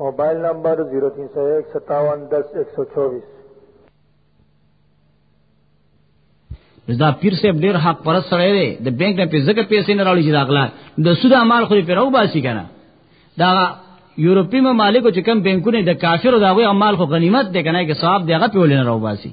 موبایل نمبر 03015710124 دا پیر صاحب ډیر حق پر سره دی د بانک نه پیسې کې پیسې نه راوړي چې دا اغلا د سود مال خو پیرو باسي کنه دا یورپی ممالک چې کم بانکونه د کافرو دا غوي مال خو غنیمت دی کنه کې صاحب دغه پیول نه راو باسي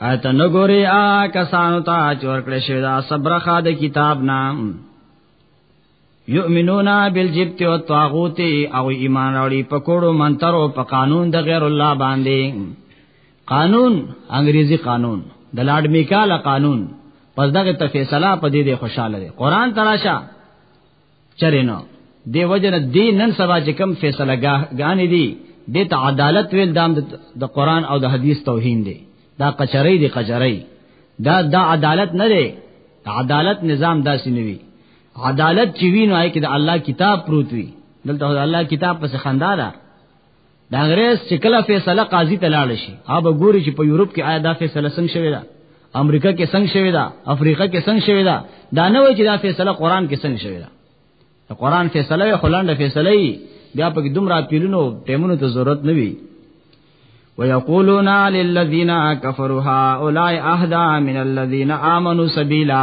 اته نګوري آ کسانو ته چور کړی شوی دا صبر خا د کتاب نام یؤمنون بالجبت او طاغوت او ایمان راوړي په کوړو منترو په قانون د غیر الله باندې قانون انګریزي قانون د لارډ میکاله قانون پس دغه ته فیصله په دې دې خوشاله دي قران تراشه چرې نه دی وجنه دی نن سبا چې کم فیصله غانې دي د ته عدالت ویل دام د قران او د حدیث توهین دی دا قچرې دی قچرې دا دا عدالت نه دی عدالت نظام داسې نه وي عدالت چې وینو آی کې د الله کتاب پروت وي دلته د الله کتاب پس خندا ده د انګريز چې کله فیصله قاضي ته لاړ شي هغه به ګوري چې په یورپ کې آیا دا فیصله څنګه شوې ده امریکا کې څنګه شوې ده افریقا کې څنګه شوې ده دا نه وایي چې دا فیصله قران کې څنګه شوې ده د قران فیصله وي خلانده فیصله وي بیا په دومره پیلونو ټیمونو ته ضرورت نه وي ويقولون للذين كفروا هؤلاء اهدى من الذين امنوا سبيلا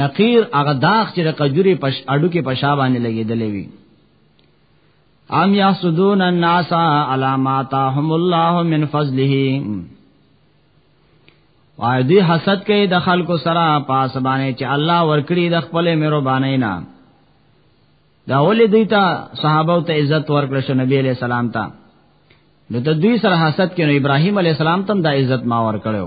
نقیر هغه داغ چې د قجوري پش اډو کې پشا باندې لګېدلې وي ام یحسدون الناس علی ما تاهم الله من فضله وای دی حسد کوي د خلکو سره پاس باندې چې الله ورکړي د خپل مېرو باندې نه دا ولې دوی ته صحابه ته عزت ورکړ شو نبی علیہ السلام ته نو د دوی سره حسد کینو ابراهیم علیہ السلام تم دا عزت ما ورکړو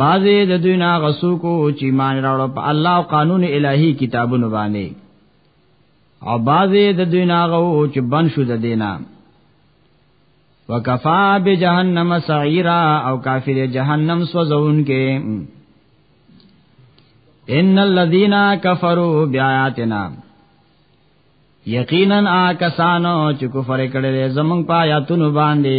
بازه د دوی نه غسو کو چې مان راوړ په الله او قانون الهي کتابونو باندې او بازه د دوی نه غو چې بن شو د دینا وکفا بجحنم سعیرا او کافر جهنم سوزون کې ان الذين كفروا بآياتنا یقینا آ کسانو چې کفر کړي زمونږ پایا تونو باندې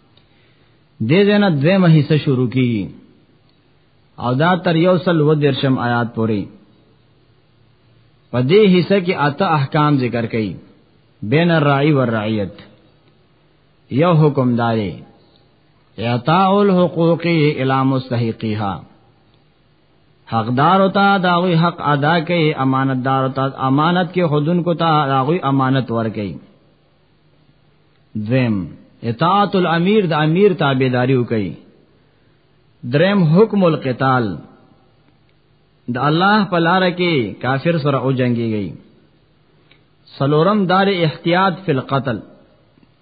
دې جنا دوه مهیسه شروع کی او دا تر یو سل و درشم آیات پوری په دې حصہ کې اته احکام ذکر کړي بین الرعی والرعیت یو حکم داري اعطاء الحقوق الى مستحقيها حقدار ہوتا داوی حق ادا کئ امانتدار ہوتا امانت کے خودن کو تا داوی امانت ور کئ دویم اطاعت الامیر د امیر تابعداري وکړي دریم حکم القتال د الله په لار کې کافر سره او جنگيږي سلورم دار احتیاط فی القتل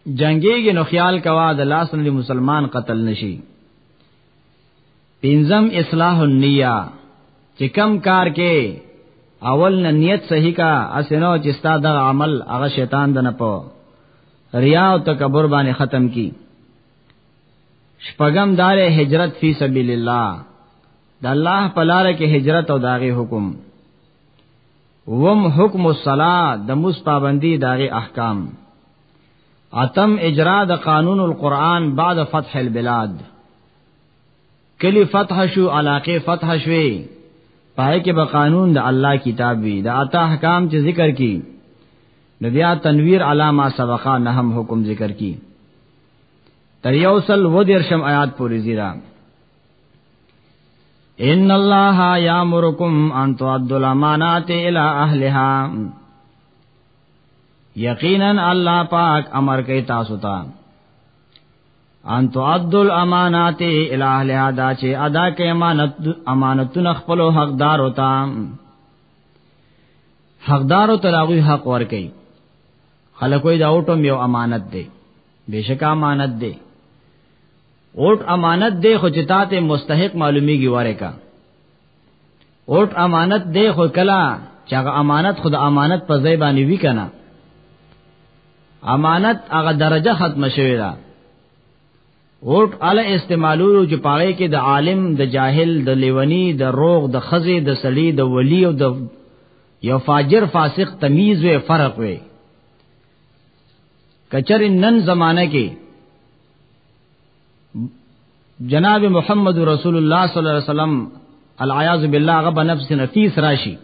جنگيږي نو خیال کوا د لاس نه مسلمان قتل نشي پنځم اصلاح النیه چې کم کار کې اول نه نیت صحیح کا اسنو چې ستا د عمل هغه شیطان د نه پو ریا او تکبر باندې ختم کی شپغم دار هجرت فی سبیل الله د الله په لار کې هجرت او داغه حکم وم حکم الصلاه د مس پابندی داغه احکام اتم اجرا د قانون القرآن بعد فتح البلاد کلی فتح شو علاقه فتح شوي پای کې به قانون د الله کتاب وي د اتا احکام چې ذکر کی نو بیا تنویر علامه سبقا نه هم حکم ذکر کی تر یو سل و درشم آیات پوری زیرا ان الله یامرکم ان تعدوا الامانات الی اهلها یقینا الله پاک امر کوي تاسو ته ان تعد الامانات الی اهلها دا چې ادا کې امانت امانتونه خپل حقدار وتا حقدار او تلاغوی حق ور کوي خلکوې دا اوټم یو امانت دی بشک امانت دی اوټ امانت دی خو چې تاته مستحق معلومیږي واره کا اوټ امانت دی خو کلا چې هغه امانت خود امانت په ځای باندې وی کنه امانت هغه درجه ختم شوی دا اوټ ال استعمالولو چې پاره کې د عالم د جاهل د لیونی د روغ د خزه د سړی د ولی او د یو فاجر فاسق تمیز و فرق وي کچر نن زمانہ کې جناب محمد رسول الله صلی الله علیه وسلم العیاذ بالله هغه بنفس نفیس راشي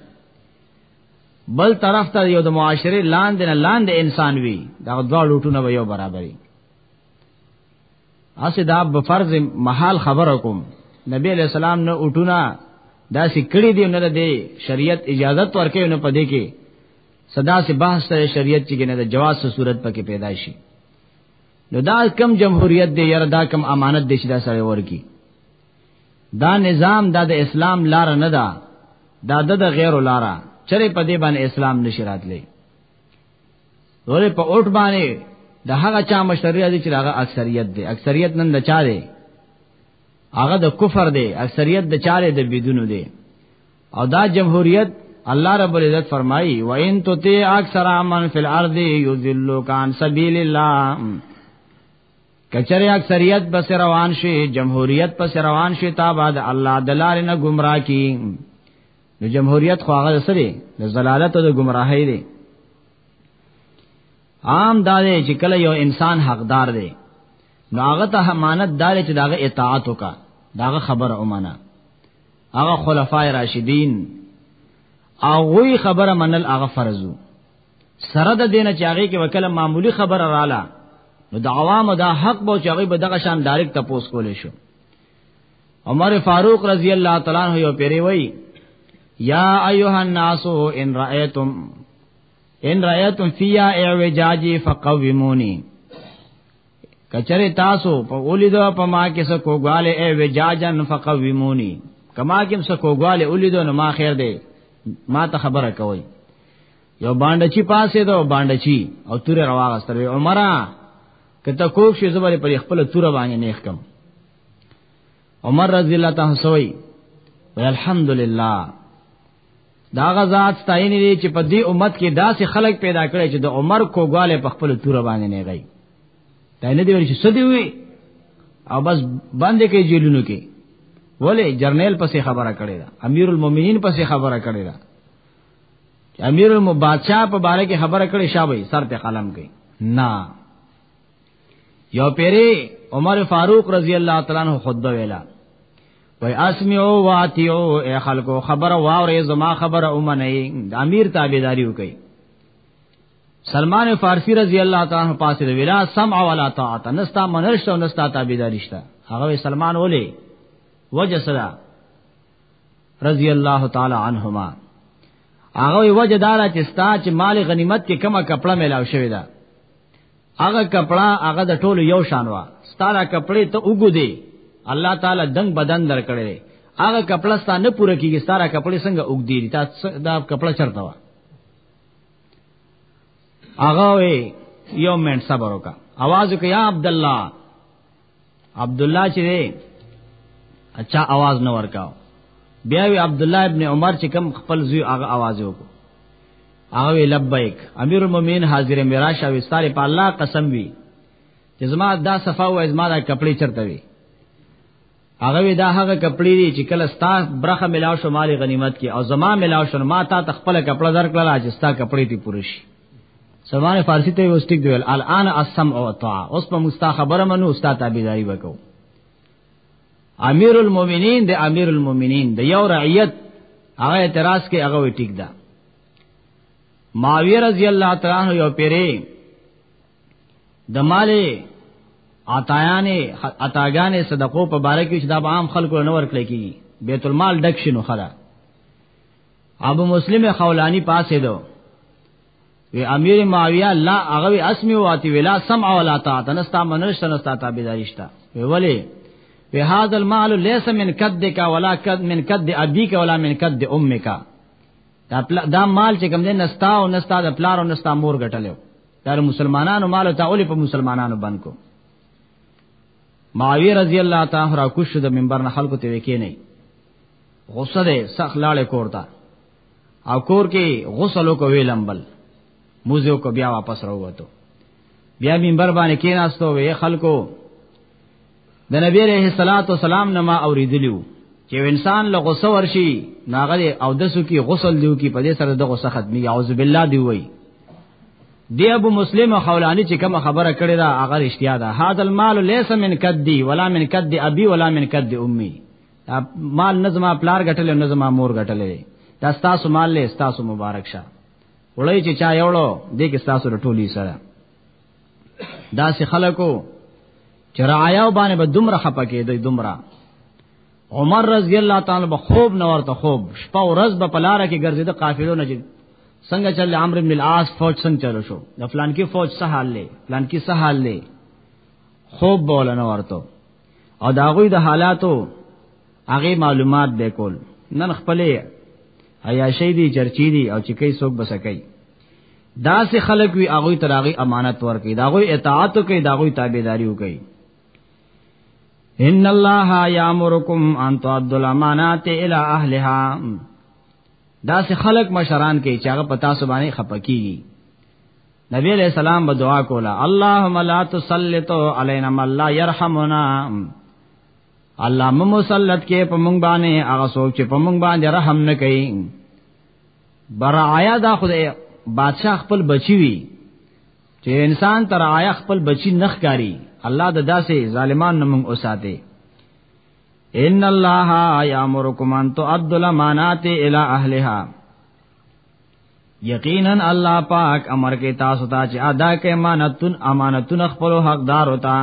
بل طرف ته یو د معاشره لاندې نه لاندې انسان وي دا دوه لوټونه به یو برابرې اسه دا په فرض محال خبره کوم نبی علیہ السلام نه اٹھونا دا سی کړي دی نه دی شریعت اجازه ورکې نه پدې کې صدا سے بحث شریعت چې نه د جواز صورت پکې پیدا شي نو دا کم جمهوریت دی یره دا کم امانت دی چې دا سره ورکی دا نظام دا د اسلام لار نه ده دا د غیر لار چرې په دې باندې اسلام نشی راتلې ورې په اوټ باندې د هغه چا مشروعیت چې هغه اکثریت دی اکثریت نن د چا دی هغه د کفر دی اکثریت د چاره د بدونو دی او دا جمهوریت الله رب العزت فرمایي و ان تطیع اکثر من فی الارض یذلوک عن سبیل الله کچره اکثریت بس روان شي جمهوریت پس روان شي تا بعد الله دلار نه گمراه کی نو جمهوریت خو هغه سره د زلالت او د گمراهی دی عام دا دی چې کله یو انسان حقدار دی نو هغه ته امانت دار چې داغه اطاعت وکا داغه خبره امانه هغه خلفای راشدین هغه خبره منل هغه فرضو سره د دینه چې هغه کې وکله معمولی خبره رااله نو د عوامو دا حق به چې هغه به دغه شان ډایرک تپوس کولې شو عمر فاروق رضی الله تعالی عنہ یو پیری وای یا ایها الناس ان رایتم ان رایتم فیا اعوجاجی فقومونی کچره تاسو په اولیدو په ما کې څه کوګواله ای وجاجن فقومونی کما کې څه کوګواله اولیدو نو ما خیر دی ما ته خبره کوي یو باندې چی پاسې دو باندې چی او تور رواغستر وی عمره کته کوک شي زبر پر خپل تور باندې نیخ کم عمر رضی الله تعالی سوئی الحمدلله دا غزاد ستاینې دي چې په دې امت کې داسې خلک پیدا کړي چې د عمر کوګواله په خپل تور باندې نه غي دا نه دی ورشي سدي وي او بس باندې کې جیلونو کې ولی جرنیل پسې خبره کړې ده امیر المؤمنین پسې خبره کړې ده امیر المبادشاہ په باره کې خبره کړې شابه سر ته قلم کوي نه یو پیری عمر فاروق رضی الله تعالی عنہ خطبه ویلا وای اسمعو واتیو اے خلکو خبر واورې زما خبر اومنه د امیر تابعداریو کوي سلمان فارسی رضی الله تعالی عنہ پاسه ویلا سمع ولا طاعت نستا منرشت او نستا تابعداریشتا هغه سلمان ولې وجه صدا رضی الله تعالی عنهما هغه وجه دارا چې ستا چې مال غنیمت کې کما کپڑا ملاو شوی دا هغه کپڑا هغه د ټولو یو شان وا ستاره کپڑے ته وګدي الله تعالی دنګ بدن درکړي هغه کپڑا ستاره نه پوره کیږي ستاره کپڑے څنګه وګدي تا دا کپڑا چرته وا هغه یو منټ صبر وکا आवाज وکیا عبد الله عبد الله چې اچھا आवाज نه ورکاو بیا وی عبد الله ابن عمر چې کم خپل زوی هغه आवाज وکړو هغه وی لبیک امیر المؤمنین حاضر میراش او استاره په الله قسم وی چې زما دا صفه او زما دا کپڑے چرته وی هغه وی دا هغه کپڑے دي چې کله ستا برخه ملاو شو مال غنیمت کې او زما ملاو شو ما تا تخپل کپڑا درکړل چې ستا کپڑے تی پوره شي سلمان فارسی ته یو سټیک دی ویل الان السمع او طاع اوس په مستا خبره منو استاد تابعداري وکاو امیر المؤمنین د امیر المؤمنین د یو رعیت هغه اعتراض کې هغه وی ټیک ده معاویه رضی الله تعالی عنہ یو پیری د مال عطایانه عطاګانې صدقو په باره کې چې دا عام خلکو نه ورکړي کی بیت المال ډک شنو خلا ابو مسلم خولانی پاسې دو وی امیر معاویه لا هغه اسمی واتی ولا سمع ولا طاعت نستا منش نستا تابعداریشتا وی ولی وی هاذا المال ليس من قدك ولا قد من قد ابيك ولا من قد امك دا دا مال چې کوم دین نستا او نستا د پلار او نستا مور غټلو دا مسلمانانو مال ته اولی په مسلمانانو باندې کو معاویه رضی الله تعالی را کوشش د منبر نه خلکو ته وکی نه غصه ده سخ لاړې کورتا او کور کې غسل کو ویلم بل موزه کو بیا واپس راووتو بیا منبر باندې کیناستو وی خلکو د نبی عليه الصلاه والسلام نما اوریدلیو چې انسان له غصه ورشي ناغه او دسو کې غسل دیو کې په دې سره د غصه ختمي اعوذ بالله دی وی دی ابو مسلم خولانی چې کوم خبره کړې ده هغه رښتیا ده هاذ المال ليس من کدی ولا من کد ابي ولا من کد امي دا مال نه زما پلار غټل نه زما مور غټل دی دا ستاسو مال له ستاسو مبارک شه وړي چې چا یوړو دې کې ستاسو ټولي سره دا سه خلکو چې رعایا باندې به دومره خپه کېدې دومره عمر رضی الله تعالی به خوب نه ورته خوب شپه او ورځ به پلار کې ګرځیده قافلو نه چې څنګه چل عمرو بن العاص فوج څنګه چلو شو د فلان کې فوج څه حال لې فلان کې څه حال لې خوب بوله نه ورته او دا غوی د حالاتو هغه معلومات به کول نن خپلې عیاشې دي چرچی دي او چې کوي څوک بسکای دا سه خلق وی هغه تر هغه امانت ورکړي دا غوی اطاعت کوي دا غوی تابعداري کوي ان الله یامرکم ان تعدوا الامانات الى اهلها دا سه خلق مشران کوي چې هغه پتا سبانه خپکیږي نبی علیہ السلام به دعا کوله اللهم لا تسلط علينا من لا يرحمنا الله مو مسلط کې په مونږ باندې هغه څوک چې په مونږ باندې رحم نه کوي برعایا دا خدای بادشاہ خپل بچی وی چې انسان تر آیا خپل بچی نخ کاری الله د داسې ظالمان نه مونږ اوساته ان الله یامرکم ان تؤدوا الامانات الی اهلها یقینا الله پاک امر کې تاسو ته چې ادا کې امانتون امانتون خپل حقدار وتا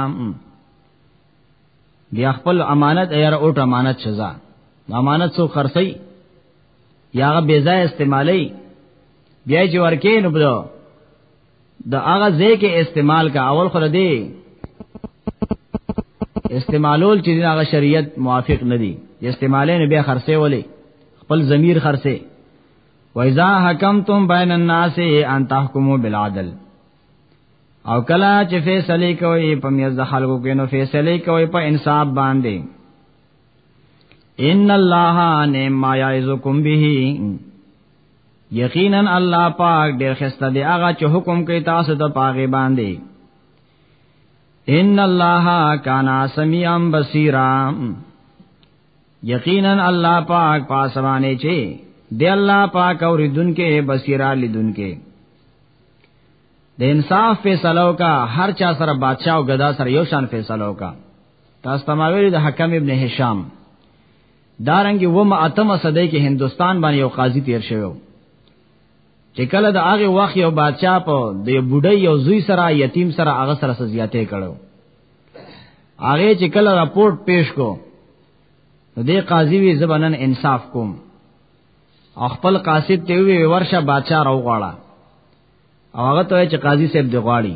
بیا خپل امانت ایر اوټ امانت سزا امانت سو خرسي یا بے ځای استعمالي بیا چې ورکې نو بده د هغه ځای کې استعمال کا اول خره دی استعمالول چې هغه شریعت موافق نه دی استعمالې نه بیا خرسي ولې خپل ضمیر خرسي وَإِذَا حَكَمْتُمْ بَيْنَ النَّاسِ أَن تَحْكُمُوا بِالْعَدْلِ او کلا چې فیصله کوي په میز د خلکو کې نو فیصله کوي په انصاف باندې ان الله نعم ما یعزکم به یقینا الله پاک ډېر خسته دی هغه چې حکم کوي تاسو ته پاغه باندې ان الله کانا سمیعا بصیرا یقینا الله پاک پاسوانه چی دی الله پاک اوریدونکې بصیرا لیدونکې د انصاف فیصلو کا هر چا سره بادشاہ او غدا سره یو شان فیصلو کا تاسو تماوی د حکم ابن هشام دارنګ و ما اتم صدې کې هندستان باندې یو قاضي تیر شوی چې کله د هغه وخت یو بادشاہ په د بډای یو زوی سره یتیم سره هغه سره سزیاته کړو هغه چې کله راپورټ پیش کو نو دې قاضي وی زبنن انصاف کوم او خپل قاصد ته وی ورشه بادشاہ راو غواړه او هغه ته چې قاضي صاحب دی غواړي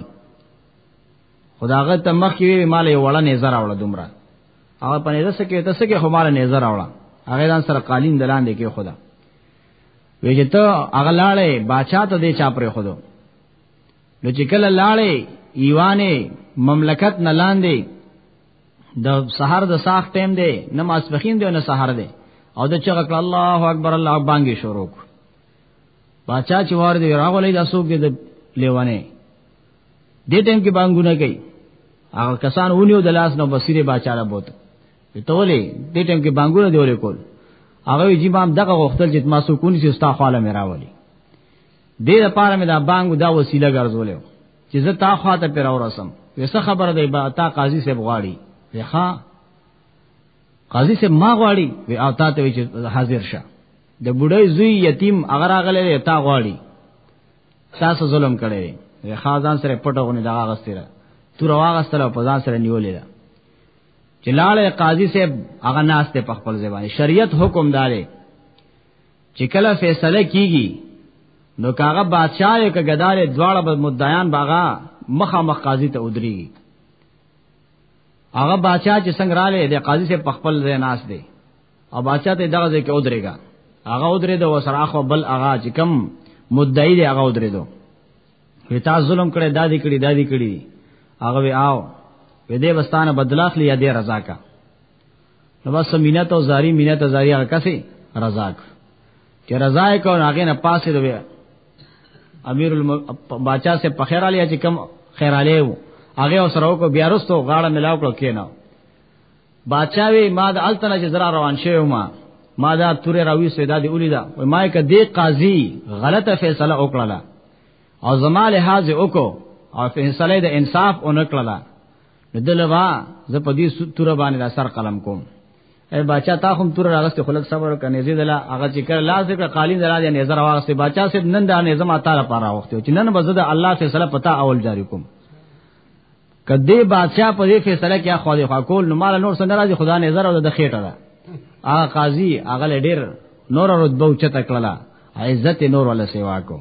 خداغه ته مخ کې وی مال یې وړه نظر اوړه دومره هغه په نظر سکه ته سکه خو مال نظر اوړه هغه ځان سره قالین دلان دی کې خدا وی چې ته هغه لاړې بادشاہ ته دې چا پرې خدو نو چې کله لاړې ایوانه مملکت نه لاندې د سحر د ساخ ټیم دی نه ماسپخین دی نه سحر دی او د چغه کړه الله اکبر الله باندې شروع کو باچا چې وار دی راغلی د سوق د لیوانه دې ټیم کې بانګونه کوي هغه کسان ونیو د لاس نو بصیره باچا را بوت ته ولې دې ټیم کې بانګونه دی ولې کول هغه جی بام دغه غختل چې ما سکون سي ستا خاله مې راولي دې لپاره مې دا بانګ دا وسیله ګرځولې چې زه تا خواته پر اورسم وسه خبره دی با تا قاضي صاحب غواړي وخا قاضي صاحب ما غواړي وی او تا ته چې حاضر شه د بډای زوی یتیم اگر اغله تا غواړي تاسو ظلم کړی وی خازان سره پټونه دا غستره تو رواغستره په ځان سره نیولې ده چې لاړې قاضي صاحب هغه ناس ته په خپل ځای شریعت حکم داري چې کله فیصله کیږي نو کاغه بادشاہ یو کګدار دواړه به مدعیان باغا مخه مخ قاضي ته ودري هغه بادشاہ چې څنګه رااله د قاضي سره پخپل ځای ناس دی او بادشاہ ته دغه ځای کې ودرېګا هغه ودرې دو سره اخو بل هغه چې کم مدعی دی هغه ودرې دو وی تا ظلم کړي دادی کړي دادی کړي هغه وی آو وی دې وستانه بدلاخلی یا دې رضا کا نو بس مینت او زاری مینت او زاری هغه کسي رضا کو چې رضا یې کو هغه نه پاسې دی امیر الم... باچا سے پخیر علی چې کم خیر علی وو هغه سره کو بیا رستو غاړه ملاو کړو کینو باچا وی ما د التنه چې زرا روان شوی ما ما دا تورې راوي سیدا دی اولیدا وای ما یک دی قاضي غلطه فیصله وکړه او زما لحاظ وکړو او فیصله د انصاف اونکړه نو دلوا زه په دې تور باندې دا سر قلم کوم اے بچا تا هم تور راغست خلک صبر کنه زید لا هغه چې کړه لاس دې قالین درا دې نظر واغسته بچا سید نن دا نظم اتا را پاره وخت چې نن بزد الله فیصله پتا اول جاری کوم کدی بادشاہ په دې فیصله کې خو دې خو کول نو مال نور سره راځي خدا نظر او د خېټه دا هغه قاضي هغه ډېر نور رتبه او چته کړلا عزت نور ولا سیوا کو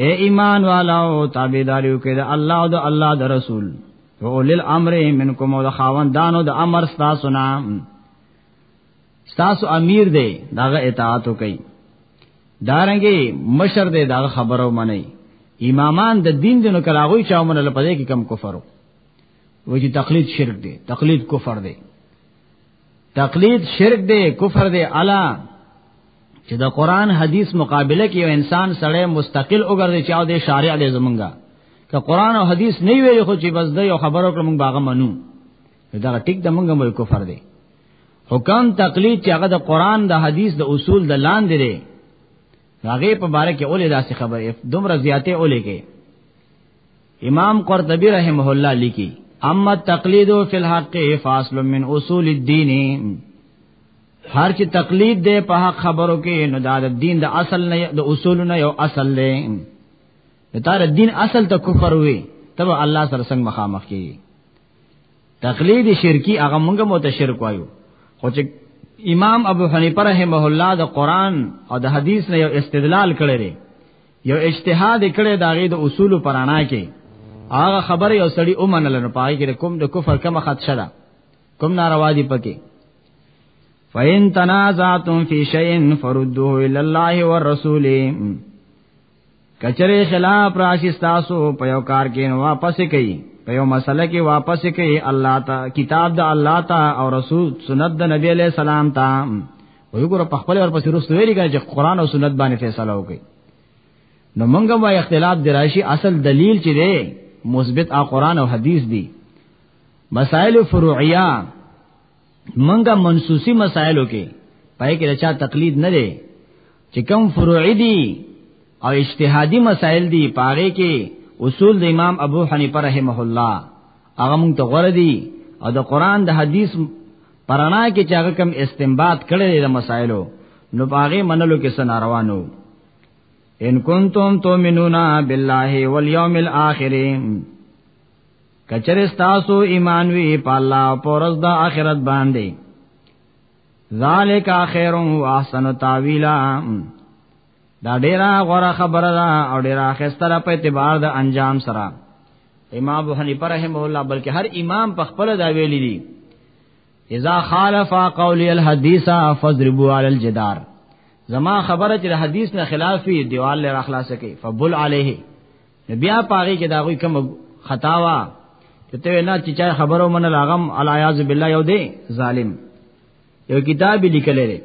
اے ایمان والو تابعداریو کې د الله او د الله د رسول او اول الامر منکم او د خاوندانو د امر تاسو نه تاسو امیر دی داغه اطاعت وکي دارنګي مشر دی داغه خبرو منئ امامان د دین دنو کراغوي چا مونږ له پدې کې کم کفرو وې چې تقلید شرک دی تقلید کفر دی تقلید شرک دی کفر دی الا چې د قران حدیث مقابله کې یو انسان سړی مستقل وګرځي چې او د شارع دی زمونږه که قران او حدیث نه ویل خو چې بس د یو خبرو کړم موږ باغه منو دا ټیک د موږ مل کفر دی حکم تقلید چې هغه د قران د حدیث د اصول د لاندې دی هغه په باره کې اولې داسې خبرې دومره زیاتې اولې کې امام قرطبی رحمه الله لیکي اما تقلید فی الحق فاصل من اصول الدین هر چې تقلید دی په حق خبرو کې نو دا د دین د اصل نه د اصول نه یو اصل دی د تار دین اصل ته کفر وي تب الله سره څنګه مخامخ کی تقلید شرکی هغه موږ مو ته شرک وایو خو چې امام ابو حنیفه رحمه الله د قران او د حدیث نه یو استدلال کړی دی یو اجتهاد کړي داغه د اصول پرانا کې هغه خبر یو سړی اومنل نه پای کې کوم د کفر کم خدشه ده کوم ناروا دي پکې فین تنازعتم فی شیء فردوه الی الله والرسول کچره خلاف راشي تاسو په یو کار کې نو واپس کړئ په یو مسله کې واپس کړئ الله تا کتاب د الله تا او رسول سنت د نبی علیہ السلام ته و یو ګره په خپل ور پسې رسو ویلي کنه چې قران او سنت باندې فیصله وکړي نو مونږ ما اختلاف دراشي اصل دلیل چې دی مثبت ا قران او حدیث دی مسائل فروعیه مونږه منسوسی مسائلو کې پای کې رچا تقلید نه دی چې کوم فروعی دي او اجتهادي مسائل دي پاره کې اصول د امام ابو حنیفه رحمه الله هغه مونږ ته غوړه دي او د قران د حدیث پرانا کې چې هغه کم استنباط کړي د مسائلو نو باغې منلو کې سن روانو ان کنتم تؤمنون بالله والیوم الاخر کچره تاسو ایمان وی په الله او پرز د آخرت باندې ذالک خیر و احسن تاویلا دا ډیره غوړه خبره ده او ډیره خستره په اعتبار د انجام سره امام ابو حنیفه رحم الله بلکې هر امام په خپل دا ویلي دي اذا خالف قولی الحدیث فضربوا علی الجدار زما خبره چې حدیث نه خلاف وي دیوال لري خلاص کی فبل علیه بیا پاغي کې دا غوي کوم خطا وا چې ته نه چې چا خبرو من لاغم الیاذ بالله یو دی ظالم یو کتاب لیکل لري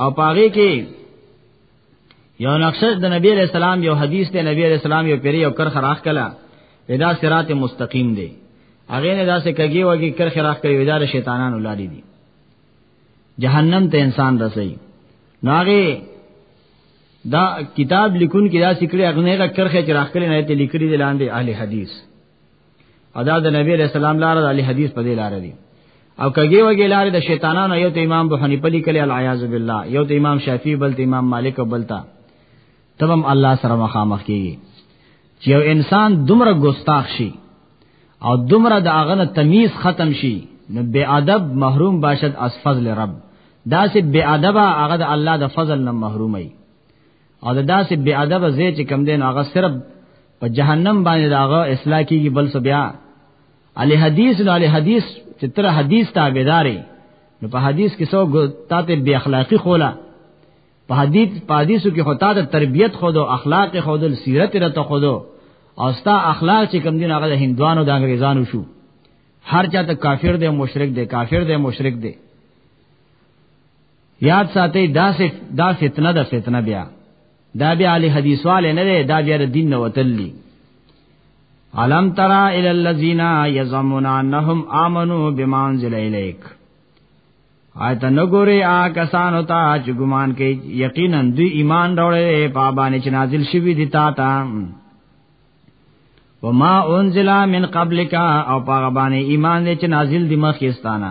او پاغه کې یو نقشه د نبی علیہ السلام یو حدیث ته نبی علیہ السلام یو پیری او کر خراخ کلا ودا صراط مستقیم دی هغه نه داسې کګي وږي کر خراخ کوي ودا شیطانان ولاري دي جهنم ته انسان رسي ناغه دا کتاب لیکون کې دا سکړي هغه نه کر خراخ کړي نه ته لیکلي لاندې اهل حدیث ادا د نبی علیہ السلام لار د حدیث په دې لار دی او کګي وګي لار د شیطانانو یو ته امام ابو حنیفه لیکلی العیاذ بالله یو ته امام شافعی بل ته امام مالک او بلتا تبم الله سره مخامخ کیږي چې یو انسان دومره ګستاخ شي او دومره د اغنه تمیز ختم شي نو بے ادب محروم باشد از فضل رب دا سه بے ادب هغه د الله د فضل نه محرومي او د داسې بی ادب زی چې کم دین هغه صرف په جهنم باندې داغه اصلاح کیږي بل څه بیا علی حدیث نو علی حدیث چې تر حدیث تابعداري نو په حدیث کې څو تاته بی اخلاقی خوله په حدیث په حدیثو کې خو تاته تربیت خود او اخلاق خود او سیرت رته خود او ستا اخلاق چې کم دین هغه د هندوانو د انګریزانو شو هر چاته کافر دی مشرک دی کافر دی مشرک دی یاد ساتي دا دا فتنه ده فتنه بیا دا بیا علی حدیث والے نه دی دا بیا دین نه وتلی علم ترا ال الذین یزمون انهم امنوا بما انزل الیک آیت نګوري آ کسانو ته چې ګمان کوي یقینا دوی ایمان راوړي په باندې چې نازل شوی دی تا ته وما انزل من قبلک او په باندې ایمان دې چې نازل دی مخکې ستانه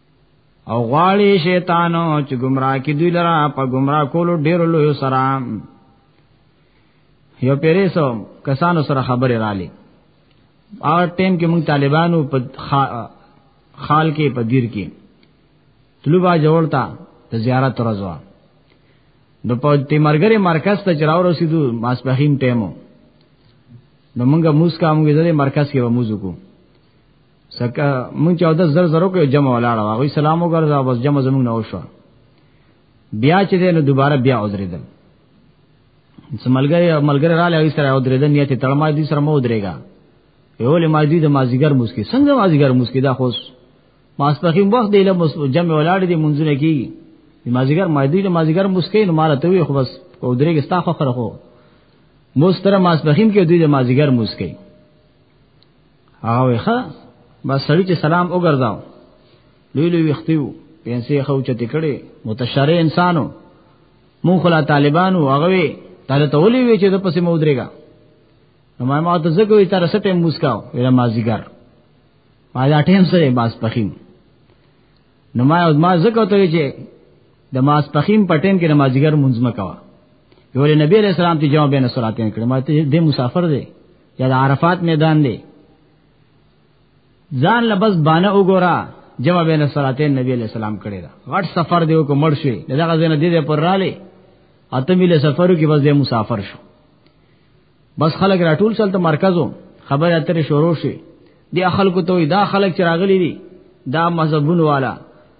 او غواړي شیطانو چې گمراه کې دوی لرا په گمراه کولو ډیر لوی سره یو پیرې سو کسانو سره خبرې رالي او ټیم کې مونږ طالبانو په خال کې په دیر کې طلوبا جوړتا ته زیارت ورځو نو په تیمرګری مرکز ته چراو رسیدو ماسپخین ټیمو نو مونږه موسکا مونږه د مرکز کې و موزو کو سکه مونږ چا د زر زرو کې جمع ولاړ واغوي سلام وګرځا بس جمع زمونږ نه وشو بیا چې دینو دوباره بیا عذرېدل سملګری ملګری را لوي سره عذرېدل نیت تړما دي سره مو درېګا یو له ماجی د مازیګر مسکی څنګه مازیګر مسکی دا خوس ماسپخیم وخت دی له جمع ولاړ دي منځونه کیږي مازیګر ماجی له مازیګر مسکی نو مال ته وي خو بس او درېګ ستا خو خره خو مستر ماسپخیم کې دوی د مازیګر مسکی هغه ښه بس سړی چې سلام وګرځاو لوی لوی وختیو پینسې خو چته کړي متشرع انسانو مونږ خلا طالبانو هغه وی تعالی ته ولي وی چې د پسې مو درېګا نو ما ما ته زګوي تر سټه موسکاو ویل ما زیګر ما دا ټیم سره باس پخیم نو ما ما زکه ته چې د ماس پخیم په ټیم کې نمازګر مونږ مکوا یو نبی علیہ السلام ته جواب بین صلاتین کړم ته د مسافر دی یا د عرفات میدان دی ځان لبس بانه وګورا جمع بین صلاتین نبی علیہ السلام کړی دا غټ سفر دیو کو مړ شوی دغه ځنه دی پر رااله اته ملي سفرو کې بس د مسافر شو بس خلک راټول سلته مرکزو خبره اترې شروع شي دی خلکو ته دا خلک چې راغلي دي دا مذهبون والا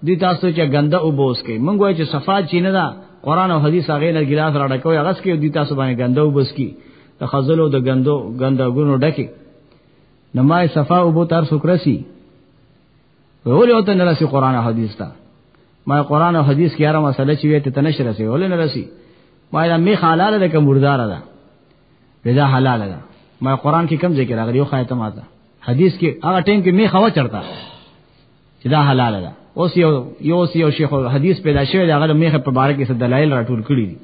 دوی تاسو چې ګنده او بوس کوي مونږ وایو چې صفات چینه دا قران او حدیث هغه نه ګلاس را ډکوي هغه سکه دوی تاسو باندې ګنده او بوس کی د خزلو د ګندو ګنده ګونو ډکه نمای صفا او بو تر سکرسی ولې وته نه رسي قران او حديث ته ما قران او حديث کې هره مسله چې وي ته نشر رسي ولې نه رسي ما دا می حلاله ده کوم مردار ده دا حلاله ده ما قران کې کم ذکر راغلی خو آیت ماته حدیث کې هغه ټیم کې می خوا چړتا چې دا حلاله ده اوس یو یو یو شیخ حدیث پیدا شوی دا هغه میخه په باره کې څه دلایل راټول کړی دي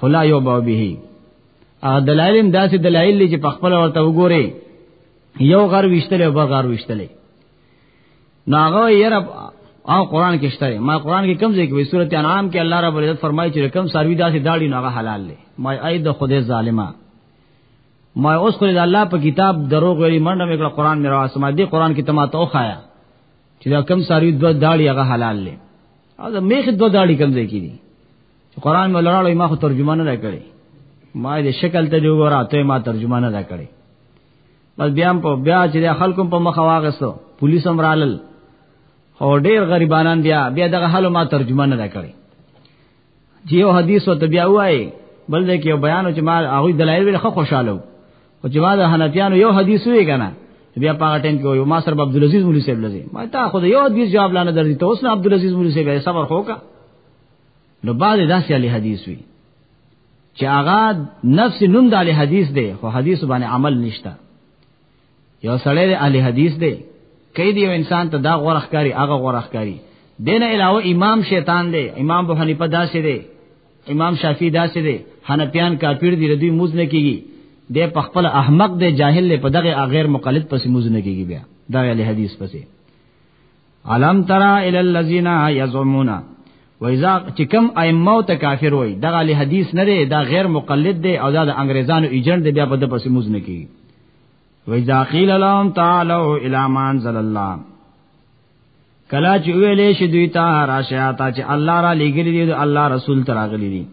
خلا یو به به هغه دلایل هم داسې دلایل دي چې په خپل ورته وګوري یو غر وشتل او بل غر وشتل نو هغه یې رب او قران کې شته ما قران کې کم ځای کې سورته انعام کې الله رب العزت فرمایي چې کم ساروی داسې داړي نو هغه حلال دی ما اې د خدای ظالما ما اوس خو د الله په کتاب دروغ ویلي منډه مې کړ قران مې راوسه ما دې قران کې تما ته وخایا چې دا کم ساروی دوه داړي هغه حلال دی او دا میخ دوه داړي کم ځای کې دي قران مې لړاړې ما خو ترجمه نه کړې ما دې شکل ته دی وګوره ته ما ترجمه نه کړې بس بیا په بیا چې خلکو په مخ واغستو پولیس هم رالل او ډیر غریبانان بیا بیا دغه حالو ما ترجمه نه کړی جیو حدیث او بیا وای بل دې کې بیان چې ما هغه دلایل ورخه خوشاله او چې ما د حنفیانو یو حدیث وی کنه بیا په ټیم کې یو ما سره عبد العزيز مولوی صاحب لزی ما تا خو یو حدیث جواب لانه درځي ته اوس نه عبد العزيز مولوی صاحب صبر خوکا نو بعد داسې علي حدیث وی چې هغه نفس نوم د حدیث دی خو حدیث باندې عمل نشته یو سړی د اهل حدیث دی کای دی یو انسان ته دا غورخ کاری هغه غورخ کاری دین علاوه امام شیطان دی امام ابو حنیفه داسې دی امام شافعی داسې دی حنفیان کافر دی دوی موز نه کیږي د په خپل احمق دی جاهل په دغه غیر مقلد پسې موز نه کیږي بیا دا اهل حدیث پسې علم ترى الى الذين يزعمون وإذا چې کوم ائمه او کافر وای دا غلی حدیث نه دی دا غیر مقلد دی او دا د انګریزانو ایجنټ دی بیا په د پسې موز نه کی وإذا قيل لهم تعالوا الى ما انزل الله کلا چې ویلې شې دوی ته راشه تا چې الله را لګری دی او الله رسول تر غلی دی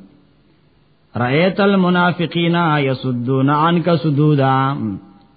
رأيت المنافقين يسدون عنك سدودا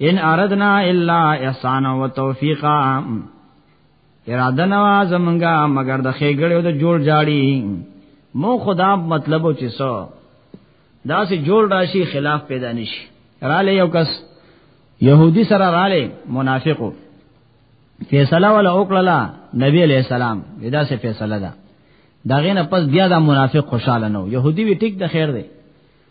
ان اردنا الا احسان و توفیقا اراده نوا زمونږه مگر د خېګړې او د جوړ جاړي مو خدا مطلب او چې سو دا سي جوړ راشي خلاف پیدا نشي رااله یو کس يهودي سره رااله منافقو فیصله ولا وکړه نبی عليه السلام ودا سي فیصله ده دا غینه پس بیا دا منافق خوشاله نو يهودي وی ټیک د خیر دی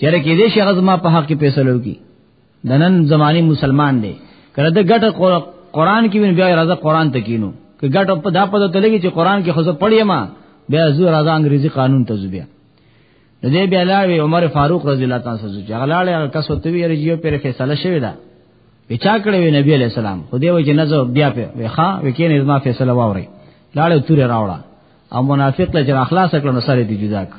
چیرې کې دې شغز ما په حق کې فیصلو کی دنن زمانی مسلمان دی کړه د ګټه قرآن کې وین بیا راځه قرآن ته کینو که ګټه په دا پته تلګي چې قرآن کې خزه پړی ما بیا زو راځه انګریزي قانون ته زو بیا د دې بیا لاوی عمر فاروق رضی الله تعالی عنہ چې غلاله هغه کس وته وی رجیو پر فیصله شوی دا بچا کړی وی نبی علیہ السلام خو دې وجه نزو بیا په وخا وکین ازما فیصله واوري لاړ تور راوړه او منافق له اخلاص کړه نو سره دی جدا کړ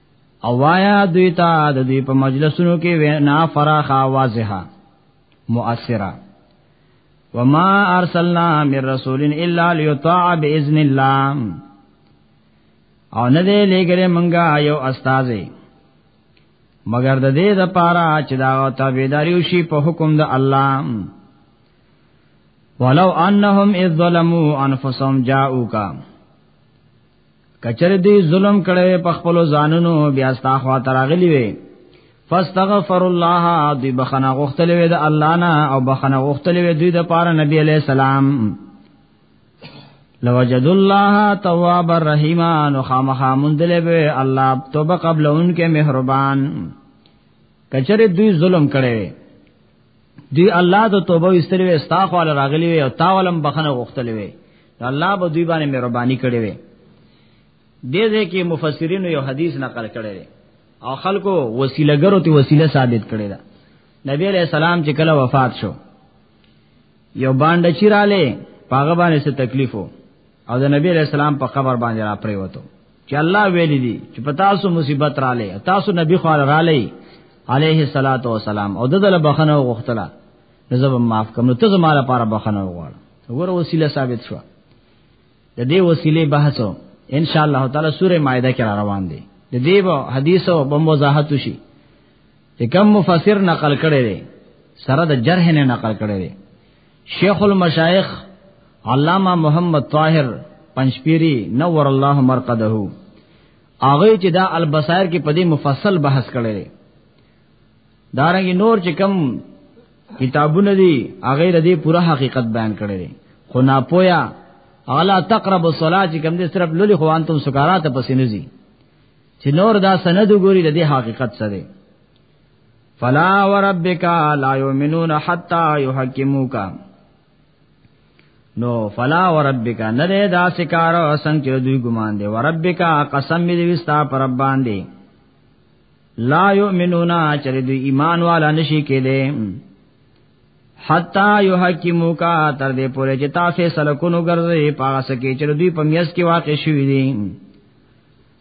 او وایا دوی ته د دوی په مجلسونو کې وینا فراخه واضحه مؤثره وما ارسلنا من رسول الا ليطاع باذن الله او نه دې لګره منګه یو استاد مگر د دې د پاره چې دا تابعداري وشي په حکم د الله ولو انهم اذ ظلموا انفسهم جاءوکا کچر دی ظلم کړي په خپل ځانونو بیا ستا خوا تراغلی وي فاستغفر الله دی بخنه غختلې وي د الله نه او بخنه غختلې وي دوی د پاره نبی عليه السلام لوجد الله تواب الرحیم نو خامخا مندلې به الله توبه قبل انکه مهربان کچر دوی ظلم کړي دی الله د توبه استلې وي استغفار راغلی وي او تاولم بخنه غوښتلې وي الله به دوی باندې مهرباني کړې وي دې دې کې مفسرین یو حدیث نقل کړی دی او خلکو وسیله ګرو ته وسیله ثابت کړی دا نبی علیہ السلام چې کله وفات شو یو باندې چیراله پاغه باندې څه تکلیف وو او د نبی علیہ السلام په قبر باندې را پریوتو چې الله ویل دي چې په تاسو مصیبت را لې تاسو نبی خو را لې علیه الصلاۃ والسلام او دغه بخنه غوښتله زب معاف کوم ته زما لپاره بخنه وغواړ وګوره وسیله ثابت شو د دې وسیله بحثو ان شاء الله تعالی سوره مائده کې را روان دي د دې به حدیثو به وضاحت شي چې کم مفسر نقل کړي دي سره د جرح نه نقل کړي دي شیخ المشایخ علامہ محمد طاهر پنځپيري نور الله مرقده هغه چې دا البصائر کې په دې مفصل بحث کړی دارنګ نور چې کم کتابونه دي هغه د دې پوره حقیقت بیان کړی دی خو نا پویا الا تقرب الصلاه چې کم دې صرف لولي خو انتم سکارات پسې نه زی چې نور دا سند وګوري د دې حقیقت سره فلا وربک لا یؤمنون حتا یحکموک نو فلا وربک نه ده دا سکار څنګه چې دوی ګمان دي وربک قسم می دی وستا پر رب باندې لا یؤمنون چې دوی ایمان والا نشي کېده حتا یحکمو کا تر دې پورې چې تاسو سلکونو ګرځي پاس کې چې دوی په میس کې واقع شوې دي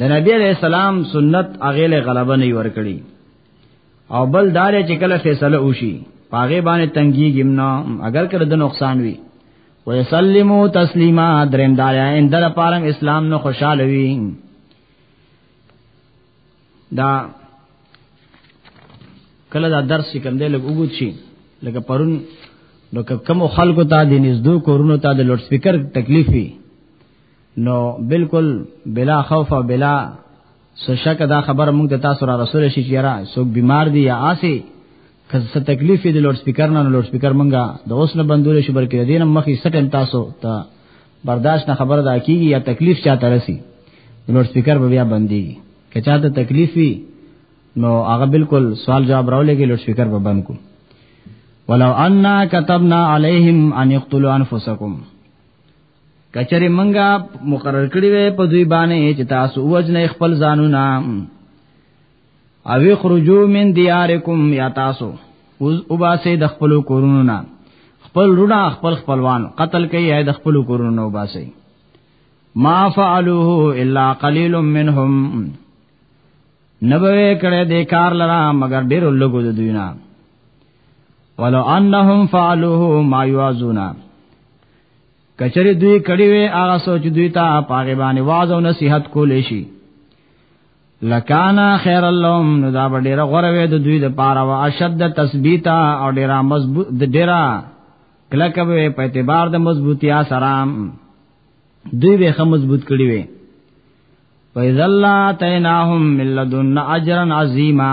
د نبی علیہ السلام سنت هغه له غلبه نه ور کړی او بل دار چې کله فیصله وشي پاغه باندې تنګي ګمنا اگر کړه د نقصان وي ويسلمو تسلیما دریم دار اندر پارم اسلام نو خوشاله وي دا کله دا درس چې کوم دی لږ وګت شي لکه پرون نو کوم خلکو ته د نږدې کورونو ته د لوډ سپیکر تکلیف وي نو بالکل بلا خوف او بلا سشک دا خبر موږ ته تاسو را رسول شي چې را څوک بیمار دي یا آسی که څه تکلیف دی لوډ سپیکر نه لوډ سپیکر مونږه د اوس نه بندول شي بلکې دین مخې سټم تاسو ته برداشت نه خبره دا کیږي یا تکلیف چاته رسی لوډ سپیکر به بیا بنديږي که چاته تکلیف وي نو هغه بالکل سوال جواب راولېږي لوډ سپیکر به بند کو ولو ان كتبنا عليهم ان يقتلوا انفسكم کچری منګه مقرر کړی وې په دوی باندې چې تاسو وجنه خپل ځانونه او خرجو من دیارکم یا تاسو اوس وباسه د خپل کورونو نه خپل روډا خپل خپلوان قتل کوي یا د خپل کورونو وباسه ما فعلوه الا قليل منهم نبوي کړه د کار لرا مگر ډېر لګو د دوی نه ولو انهم فعلوه ما يعذونا کچری دوی کړي وي هغه سوچ دوی ته پاګې باندې واز او نصيحت کولې شي لکانا خیر اللهم نو دا به ډیره غوره وي د دوی د پاره او اشد تثبیتا او ډیره مضبوط د ډیره کلک به په اعتبار د مضبوطیا سره دوی به خه مضبوط کړي وي فإذا الله تیناهم من لدن اجرا عظیما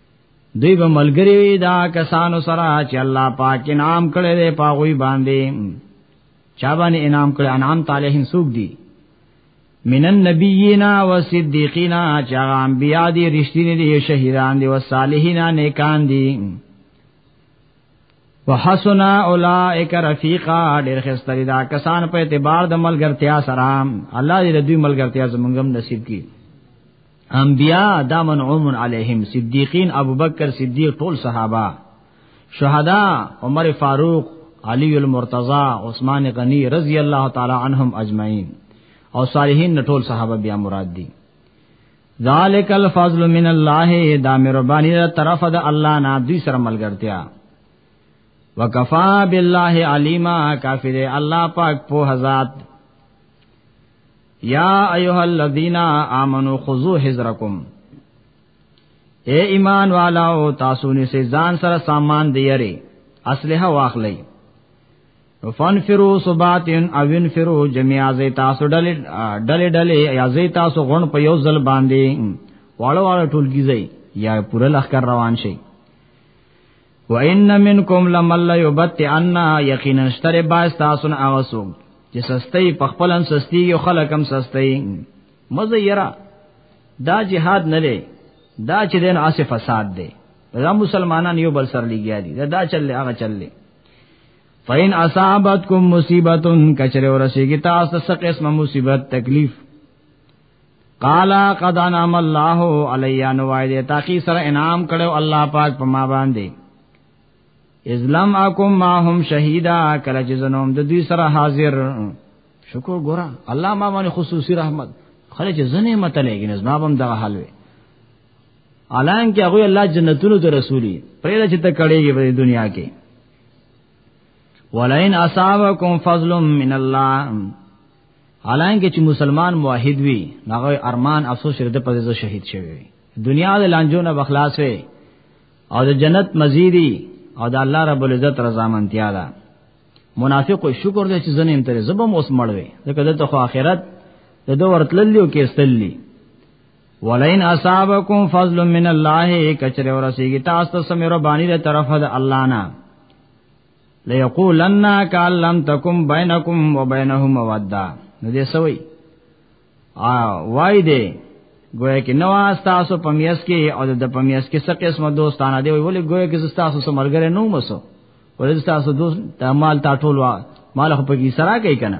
دوی به ملګری وي دا کسانو سره چې الله پاک انعام کړی دی پاغوی باندې چا باندې انعام کړی انعام تعالی هین سوق دی من النبیین و صدیقین چې هغه انبیا دي رښتینی دي شهیدان دي او صالحین نیکان دي وحسن اولائک رفیقا ډیر خستری دا کسان په اعتبار د ملګرتیا سره الله دې دوی ملګرتیا زمونږم نصیب کړي انبیاء دا منعوم علیهم صدیقین ابوبکر صدیق ټول صحابه شهدا عمر فاروق علی المرتضی عثمان غنی رضی الله تعالی عنهم اجمعین او صالحین ټول صحابه بیا مراد دي ذالک الفضل من الله دا مهربانی تر طرف د الله نه دوی سره ملګرتیا وکفا بالله علیما کافر الله پاک په ذات یا ایها الذین آمنو خذو حذرکم اے ایمان والاو تاسو نه سي ځان سره سامان دی یری اسلحه واخلئ فنفرو صباتن او انفرو جميعا زي تاسو ډلې ډلې ډلې یا زي تاسو غون په یو ځل باندې واړو واړو ټولګي زي یا پوره لخر روان شي وان منکم لمن لا یبتئن یقینا اشتر با تاسو نه هغه سوق چې سستي په خپل هم سستي یو خلک هم سستي مزه یرا دا جهاد نه دی دا چې دین اسه فساد دی دا مسلمانان یو بل سره لګیا دي دا, دا چلې هغه چلې فین اصابتکم مصیبتن کچره ورسیږي تاسو څه قسمه مصیبت تکلیف قالا قد انعم الله علیا نو وای دې تاکي سره انعام کړو الله پاک په ما باندې اسلام اکم ما هم شهیدا کله چې زنوم د دوی سره حاضر شکر ګورا الله ما باندې خصوصي رحمت خله چې زنه مت لګین از ما بم دغه حال وي الان کې هغه الله جنتونو ته رسولي پرې چې ته کړيږي په دنیا کې ولئن اصابکم فضل من الله حالانکه چې مسلمان موحد وي هغه ارمان افسوس شرد په ځای شهید شوی دنیا د لانجو نه بخلاص وي او د جنت مزيدي او د الله رب العزت رضا منتیا ده منافق شکر دې چې زنه انتر زبم اوس مړوي ځکه دته خو آخرت د دوه ورتللیو کې استللی ولئن اصابکم فضل من الله کچره ورسیږي تاسو سمې ربانی له طرفه د الله نه ليقولن کان لم تکم بینکم وبینه موده نو دې سوي ا وای دې گویا کې نو تاسو پمیس کې او د پمیس کې څه قسمه دوستانه دی ویلې گویا کې تاسو سره مرګره نو مسو ولې تاسو دوست مال تا ټول وا مال خو په کې سره کوي کنه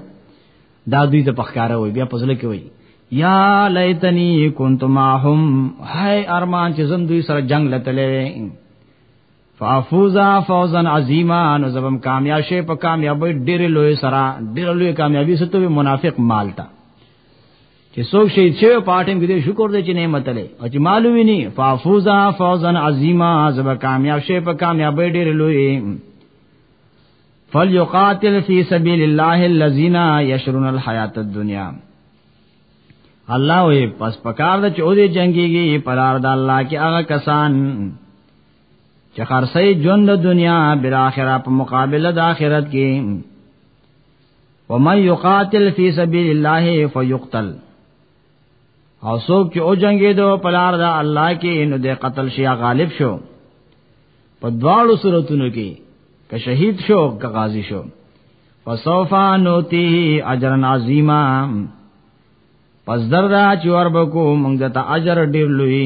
دا دوی ته پخکاره وي بیا پزله کې وي یا لیتنی کنت معهم هاي ارمان چې زم دوی سره جنگ لته فافوزا فوزا عظیما نو زبم کامیاب شي په کامیابی ډېر لوی سره ډېر لوی کامیابی ستو به منافق مال تا چې څوک شي چې پاټم کې شکر دې چې نعمت لې او چې مال ویني فافوزا فوزا عظیما زب کامیاب شي په کامیابی ډېر لوی فلیقاتل فی سبیل الله الذین یشرون الحیات الدنیا الله وې پس پکار د چودې جنگيږي پرار د الله کې هغه کسان چې خرڅي ژوند د دنیا بل اخره په مقابله د اخرت کې ومن یقاتل فی سبیل الله فیقتل او څوک چې او جنگي دو پلار دا الله کې نو د قتل شي غالب شو په دواړو صورتونو کې که شهید شو که غازی شو فسوفا نوتیه اجرا عظیما پس دردا چې ور بکو موږ ته اجر ډیر لوی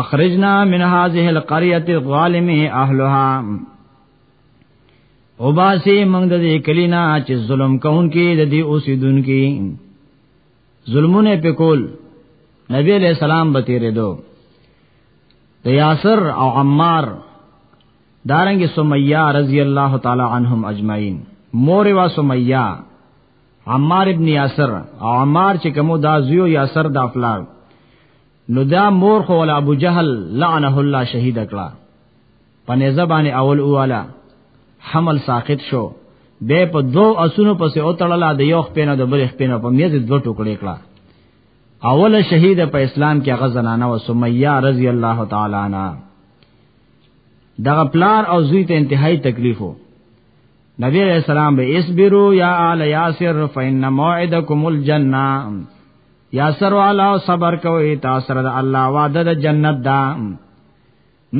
اخرجنا من هذه القريه الظالم اهلها وباسي موږ د دې کلینا چې ظلم کوونکې د دې اوسیدونکې ظلمونه په کول نبی علیہ السلام به تیرې دو د یاسر او عمار دارنګ سمیہ رضی اللہ تعالی عنہم اجمعین مور و سمیہ عمار ابن یاسر او عمار چې کومو دا زیو یاسر دا فلان نو دا مور خو ول ابو جهل لعنه الله شهید کړه په نزبانه اول اواله حمل ساقط شو به په دو اسونو پسې او تړلا د یو خپینه د بل خپینه په میز دوه ټوکړې کړه اول شهید په اسلام کې هغه زنانه و سمیه رضی الله تعالی عنها دغه پلار او زوی ته انتهایی تکلیف وو نبی علیہ السلام به اسبرو یا آل یاسر فین موعدکم الجنہ یاسر والا صبر کوي تاسو سره د الله وعده د جنت دا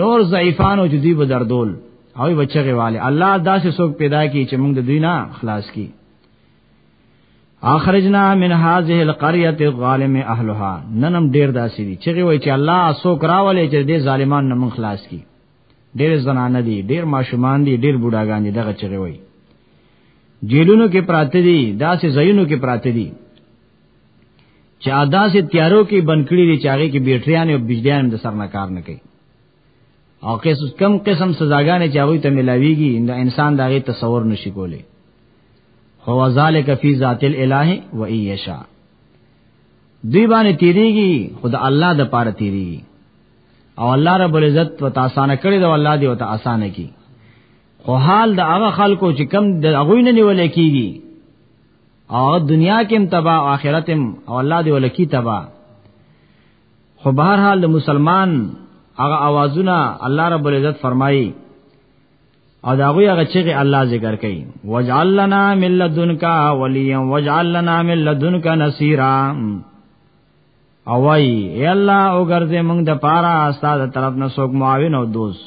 نور ضعیفانو چې دی بدردول او بچغه والے الله داسې څوک پیدا کی چې موږ د دوی نه خلاص کی اخرجنا من هذه القريه الظالم اهلها ننم ډیر داسې دي چې وای چې الله څوک راولې چې دې ظالمان نه موږ خلاص کی ډېر زنانه دي ډېر ماشومان دي ډېر بوډاګان دي دغه چغې وای جیلونو کې پراته دي داسې زینو کې پراته دي چې ادا سي تیارو کې بنکړي دي چاغي کې بیټریان او بجلیان د سر نه کار نه کوي او قیس کم قسم سزاګانې چې هغه ته ملاويږي د انسان دغه تصور نشي کولی هو ذالک فی ذات الالہ و ایشا دی باندې تیریږي خدا الله د پاره تیریږي او الله رب العزت و تاسانه کړی دا الله دی و ته اسانه کی خو حال د هغه خلکو چې کم د هغه نه نیول کیږي او دنیا کې هم تبا او آخرت هم او الله دی ولکی تبا خو بهر حال د مسلمان هغه आवाजونه الله رب العزت فرمایي او دا غوی هغه چې الله ذکر کوي وجعل لنا من لدنک ولیا وجعل لنا من لدنک نصيرا او وای ای الله او ګرځې موږ د پاره استاد طرف نه څوک معاون او دوست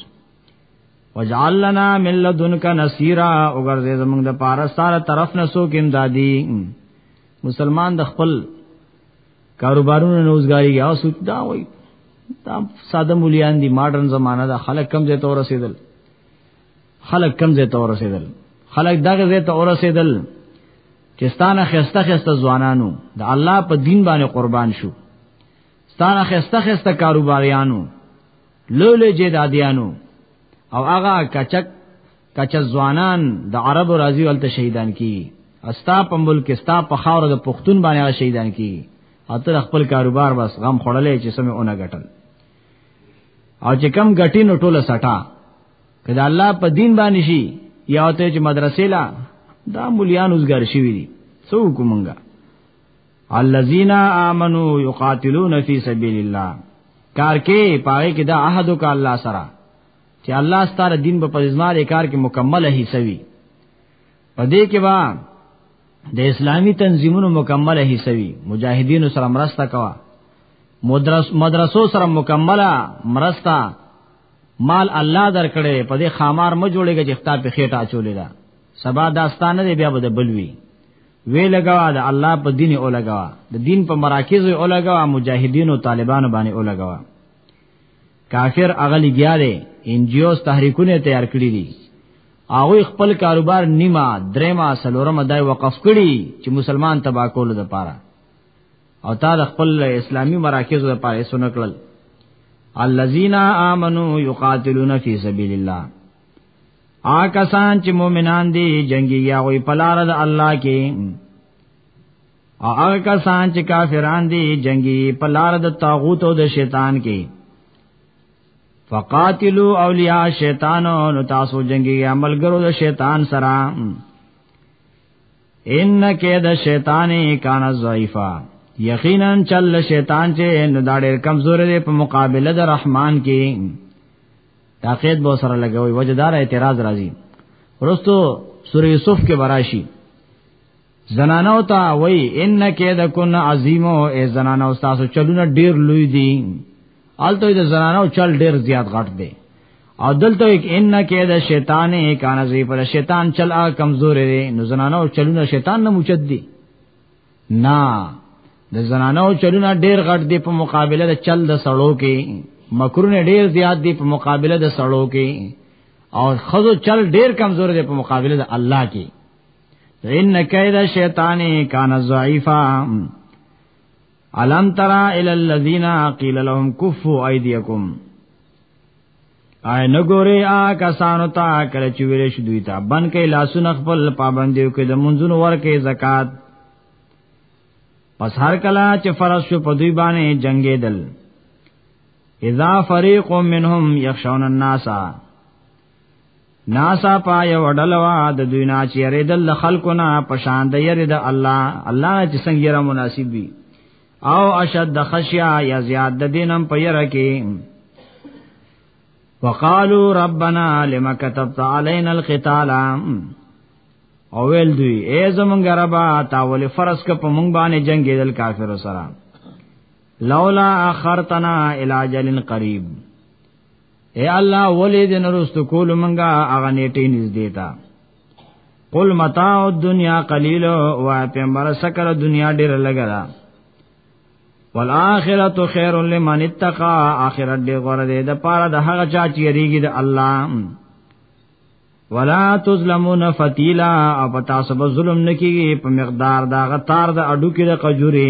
وجعل لنا من لدنک نصيرا او ګرځې موږ د پاره استاد طرف نه څوک امدادي مسلمان د خپل کاروبارونو نوزګاری او سود دا وای دا ساده مليان دي ماډرن زمانہ دا خلک کم زه تور رسیدل خلق کم زې تور رسیدل خلق دغه زې تور رسیدل چې ستانه خسته خسته ځوانانو د الله په دین باندې قربان شو ستانه خسته خسته کاروباریانو لولې جیدادیانو او هغه کچک کچ ځوانان د عربو راضي ولته شهیدان کی استا په ملک استا په خاور د پښتون باندې شهیدان کی او تر خپل کاروبار بس غم خړلې چې سمې اونګټل او چې کم غټي نو ټوله سټا کله الله په دین باندې شي یا ته چې مدرسې لا دا مليان اوسګر شي وي څو کومنګا الذين امنوا يقاتلون في سبيل الله کار کې پاره کې دا عہد وک الله سره چې الله ستاره دین په پزمار کار کې مکمل حصہ وي په دې کې با د اسلامی تنظیمونو مکمله حصہ وی مجاهدینو سره مرسته کوا مدرس مدرسو سره مکمله مرسته مال الله درکړي په دې خامار م جوړيږي چې خطاب په خېټه اچولې ده سبا داستانه دی بیا بده بلوي وی لګوا د الله په دین او لګوا د دین په مراکز او لګوا مجاهدین او طالبانو باندې او لګوا کافر هغه لګیا دی انجیوز تحریکونه تیار کړی دي هغه خپل کاروبار نیما درېما سلورم دای وقف کړي چې مسلمان تبا کول د پاره او تا د خپل اسلامی مراکز د پاره سن کړل الذين امنوا يقاتلون في سبيل الله آکسان چې مؤمنان دي جنگي یا وي پلار د الله کې او هغه کسان چې کافران دي جنگي په لار د طاغوت او د شیطان کې فقاتلو اولیاء شیطانو نو تاسو جنگي عملګرو د شیطان سره ان کې د شیطان کان ضعیفا یقینا چل شیطان چې نو دا ډېر کمزور دی په مقابله د رحمان کې تاقید به سره لګوي وجدار اعتراض راځي ورستو سورې یوسف کې براشي زنانو ته وای ان کید کن عظیم او ای زنانو تاسو چلونه ډیر لوی دي الته د زنانو چل ډیر زیات غټ دی او دلته یک ان کید شیطان کان زی پر شیطان چل ا کمزور دی نو زنانو چلونه شیطان نه موچد دی نا د زنانو چلونه ډیر غټ دی په مقابله د چل د سړو کې مکرونه ډیر زیات دی په مقابله د سړو کې او خزو چل ډیر کمزور دی په مقابله د الله کې ان کید شیطان کان ضعیفا الم ترى الى الذين قيل لهم كفوا ايديكم آی نګوري آ کسانو ته کله چې ویل شو دوی ته بن کې لاسونه خپل پابندیو کې د منځونو ورکه زکات پس هر کله چې فرض شو په دوی باندې جنگې دل اذا فريق منهم يخشون الناس ناسا پا یو ډلوا د دوی نه چې ریدل خلکو نه پشان د یری د الله الله چې څنګه را مناسب وي او اشد د خشیا یا زیاد د دینم په یره کې وقالو ربنا لم كتبت علينا القتال او ویل دوی اے زمونږ ربا تا ولې فرض ک په مونږ باندې جنگیدل کافر سره لولا اخرتنا الى اجل قریب اے الله ولې دې نرست کول منګه هغه نیټه نږدې تا قل متاع الدنیا قلیل او پیغمبر سکر دنیا ډیر لګا دا والآخرت خیر لمن اتقى آخرت دې غره دې د پاره د هغه چا چې ریګي د الله ولا تظلمون فتیلا او پتا سب ظلم نکیږي په مقدار دا غتار د اډو کې د قجوري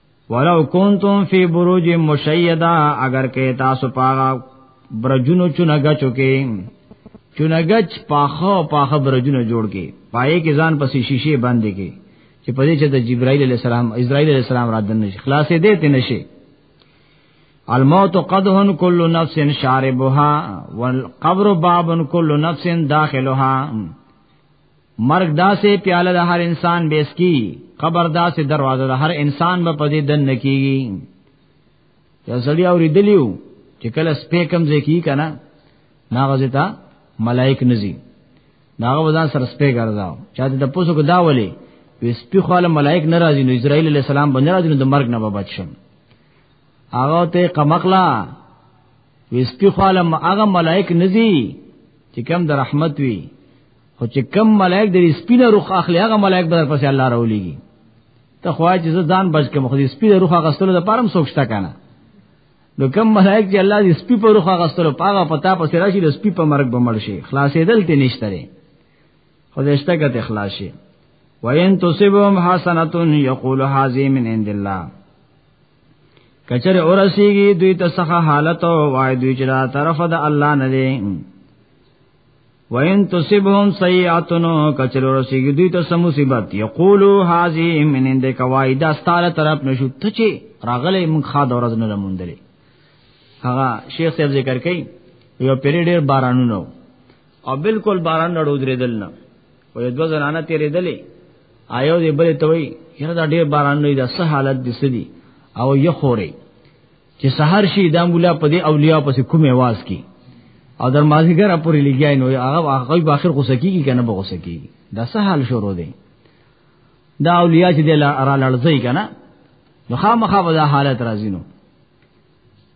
ولو کنتم فی بروج مشیدا اگر کې تاسو پاغه برجونو چونګه چوکې چونګچ پاخه پاخه برجونه جوړ کې پائے کې ځان پسې شیشه باندې کې چې په دې چې د جبرائیل علی السلام اسرائیل علی السلام را دن نشي خلاصې دې ته نشي الموت قدهن کل نفس شاربها والقبر باب کل نفس داخلها مرګ داسې پیاله د هر انسان بیس کی قبر داسې دروازه د هر انسان به پدې دن نکیږي یو سړی اوریدلیو چې کله سپې کم ځای کی کنه ناغزه تا ملائک نزی ناغه وزن سر سپې ګرځاو چاته د پوسو کو دا ولي وې سپې خاله ملائک ناراضي نو اسرائیل علی السلام باندې راځي نو د مرګ نه بچ شم هغه ته قمقلا وې سپې خاله هغه ملائک نزی چې کم د رحمت وی خو چې کم ملائک د سپینه روخ اخلي هغه ملائک به پسې الله راولېږي ته خو چې ځان بچ کم خو دې سپینه روخ غسل د پرم سوچتا کنه نو کم ملائک چې الله دې سپی په روخ غسل پاغه پتا پسې راشي د سپی په مرګ بمړ شي خلاصېدل ته نشته لري خو دې شته کته خلاص شي وین تصبهم حسنتون یقول هذه من عند الله کچر اورسیږي دوی ته څخه حالت او وای دوی چې طرف د الله نه دی وین تصبهم سیئاتنو کچلو رسیږي دوی ته سم مصیبت یقولو هاذی من اند کوای دا ستاره طرف نشو ته چی راغله مونږ خا د ورځ نه مونډلې هغه شیخ صاحب ذکر کوي یو پیری ډیر بارانونو او بالکل باران نه ډودریدل نه وې دوه زنانه تیرېدلې آیو دې بلې توي یره دا ډیر باران نه دا سه حالت دي سدي او یخوري چې سحر شي دا مولا په دې اولیاء پسې کوم आवाज کی او در مازیګر پورې لګیای نو هغه هغه په اخر غوسه کیږي کنه به غوسه کیږي دا سهال شروع دی دا اولیاء چې د را لړځي کنه نو خامخا به دا حالت راځي نو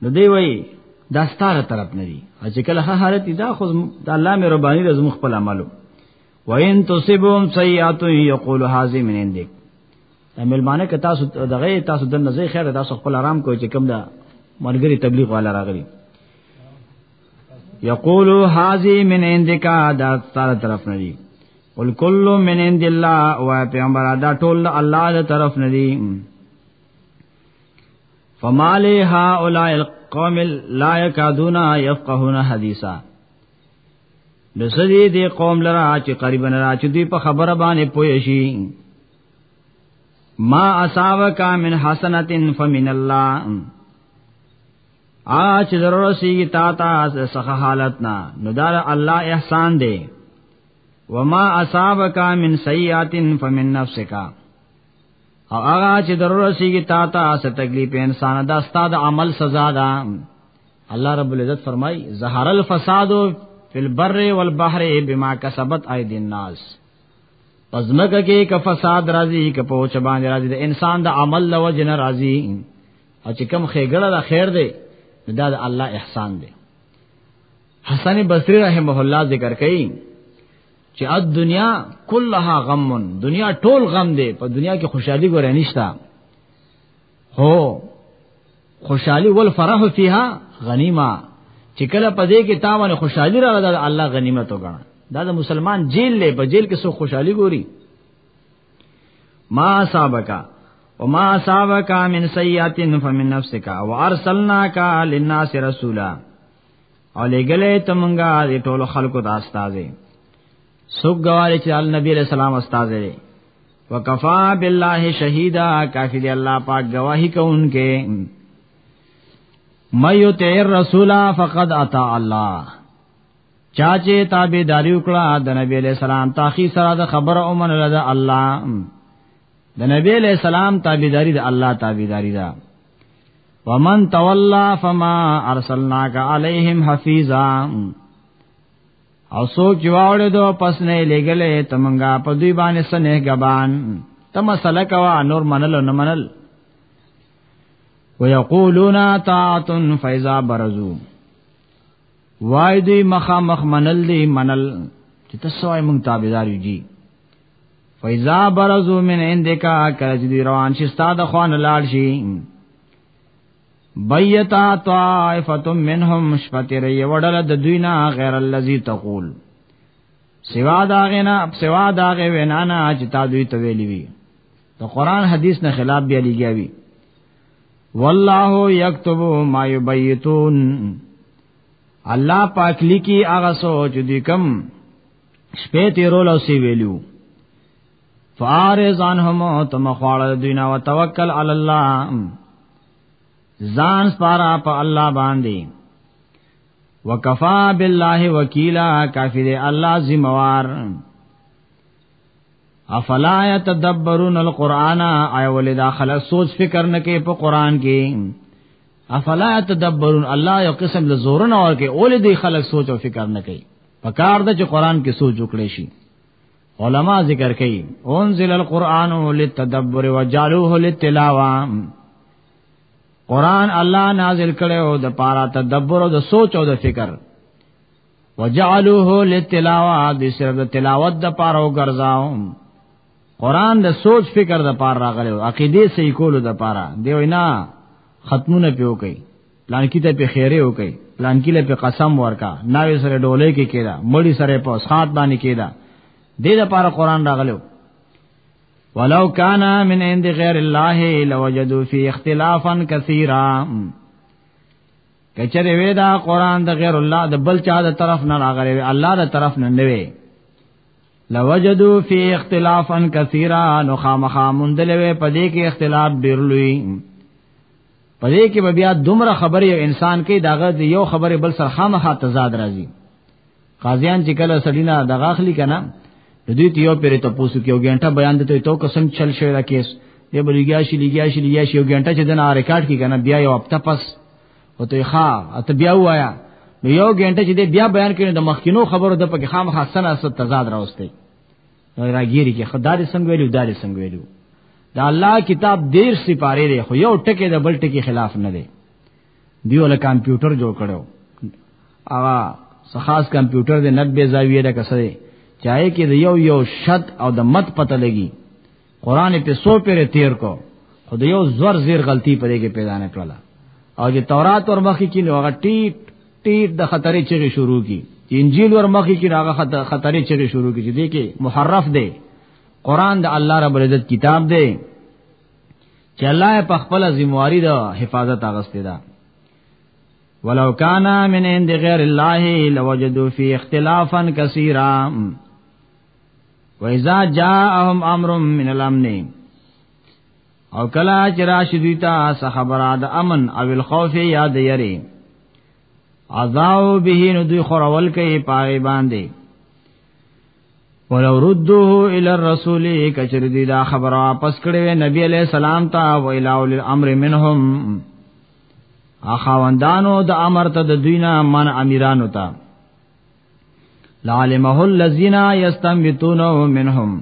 نو دی وای دا ستاره طرف نه دی چې کله ها حالت دا خو د الله مې ربانی د زمخ په عملو وین تصبهم سیئات یقول هاذی من عندک دا ملمانه که تاسو دغه تاسو دنه زی خیر تاسو خپل آرام کوی چې کوم دا مرګري تبلیغ والا راغلی یقولو حاضی من اندکا دا ستاره طرف نه دی قل کل من اند الله او پیغمبر دا ټول الله دا طرف نه دی فمالی ها اولای القوم لا یکادون یفقهون حدیثا نو سدی دی قوم لرا چې قریبا را چې دی په خبره باندې پوي شي ما اصابک من حسنت فمن الله آ چې ضرور سیږي تا ته څخه حالت نه نو دا الله احسان دی وما اصابک من سیئات فمن نفسک او هغه چې ضرور سیږي تا ته څه تکلیف انسان دا ستاد عمل سزا ده الله رب العزت فرمای ظهر الفساد فی البر والبحر بما کسبت اید الناس پزمکه کې ک فساد راځي ک په چ باندې راځي د انسان د عمل لو جن راځي او چې کم خېګړه د خیر دی دا د الله احسان دی حسن بصری رحمه الله ذکر کوي چې ا دنیا کلها غمن دنیا ټول غم دی په دنیا کې خوشحالي ګورې نشتا هو خوشحالي ول فرح فيها غنیمه چې کله په دې کې تاونه خوشحالي را ده الله غنیمت وګڼه دا د مسلمان جیل له په جیل کې سو خوشحالي ګوري ما صابکا وما صابکا من سیئات فمن نفسك وارسلناك للناس رسولا او لګلې تمنګا دې ټولو خلکو ته استاد سوګ غواړي چې النبي رسول الله استاد دی وکفا بالله شهیدا کافی دی الله پاک گواہی کوونکې مَيُ تیر رسولا فقد اتا الله چاچه تابعداري وکړه د نبی له سلام تاخي سره د خبره اومن رضا الله د نبی له سلام تابعداري د الله تابعداري ده ومن تولى فما ارسلناك عليهم حفيظا او سوک جواړ دو پس نه لګلې تمنګا په دوی باندې سنه غبان تم مسله کوا نور منل نه منل ويقولون طاعت فاذا برزو وای دوی مخا مخ منل دی منل چې تاسو یې مونږ تابعدار یو جی فاذا برزو من عندك کله چې روان شي ستاد خوان لاړ شي بیتا طائفه منهم شپتر یوړل د دوی نه غیر الذی تقول سوا دا غنا سوا دا غ وینا نه چې تا دوی ته ویلی وی د قران حدیث نه خلاف بیا لګیاوی والله یكتب ما یبیتون الله پاک لیکي هغه سوچ دي کم شپې تیرول او سی ویلو فارزان هم تم خواړه دینه وتوکل علی الله ځان سپارا په الله باندې وکفا بالله وکیلا کافی دی الله ذمہوار افلا یتدبرون القرآن ای ولدا خلص سوچ فکر نه کې په قران کې افلا یتدبرون الله یو قسم له زور نه ورکه اول دی خلص سوچ او فکر نه کوي پکار د چې قران کې سوچ وکړي شي علما ذکر کوي انزل القرآن للتدبر وجعلوه للتلاوه قرآن الله نازل کړي او د پارا تدبر او د سوچ او د فکر وجعلوه للتلاوه د صرف د تلاوت د پاره وګرځاو قرآن د سوچ فکر د پاره راغلو عقیده صحیح کولو د پاره دی وینا ختمونه پیو کوي پلانکی ته په خیره وکي پلانکی له په قسم ورکا ناوي سره ډولې کې کېدا مړی سره په اسخات باندې کېدا د دې لپاره قران راغلو ولو کان من عند غیر الله لوجدوا فی اختلافا کثیرا کچره وې دا قران د غیر الله د بل چا د طرف نه راغلی وي الله د طرف نه نه وي لوجدو فی اختلافا کثیرا نو خامخا مندلوي پدې کې اختلاف ډیر لوی په دې کې بیا دومره خبرې یو انسان کې داغه د یو خبرې بل سره خامخا تضاد راځي قاضیان چې کله سړینا د غاخلی کنه د دې ته یو پیری ته پوسو کې یو غنټه بیان دته تو قسم چل شوی دا کیس دی بلګیا شي لګیا شي لګیا شي یو غنټه چې دنا ریکارډ کې کنه بیا یو هفته پس او ته ښا ته بیا وایا نو یو غنټه چې بیا بیان کړي د مخکینو خبرو د پکې خامخا سنه ست تضاد راوستي راګيري کې خدا دې څنګه ویلو دا دې څنګه ویلو دا الله کتاب دیر سپاره دی خو یو ټکی د بل ټکی خلاف نه دی دیو له کمپیوټر جوړ کړو اوا خاص کمپیوټر دې 90 زاویه ده کسره چاہے کې د یو یو شد او د مت پته لګي قران په سو پیره تیر کو خو د یو زور زیر غلطی پرې کې پیدا نه کړله او چې تورات ور مخکې کې نو هغه ټیټ ټیټ د خطرې چغې شروع کی چې انجیل ورمخې کې هغه خطرې چغې شروع کی چې دې کې محرف دی قران د الله رب العزت کتاب دی چې الله په خپل ذمہواری د حفاظت اغسته ده ولو کان من عند غیر الله لوجدوا فی اختلافا کثیرا واذا جاءهم امر من الامن او کلا چې راشي دوی ته څه خبره د امن او الخوف یا د یری عذاب به نو دوی خورول کوي پاغي باندې ولو ردوه الى الرسول کچر دی دا خبر واپس کړي نبی علیہ السلام ته او الى اول الامر منهم اخواندانو د امر ته د دوینا من امیرانو ته لعلمه الذين يستنبطونه منهم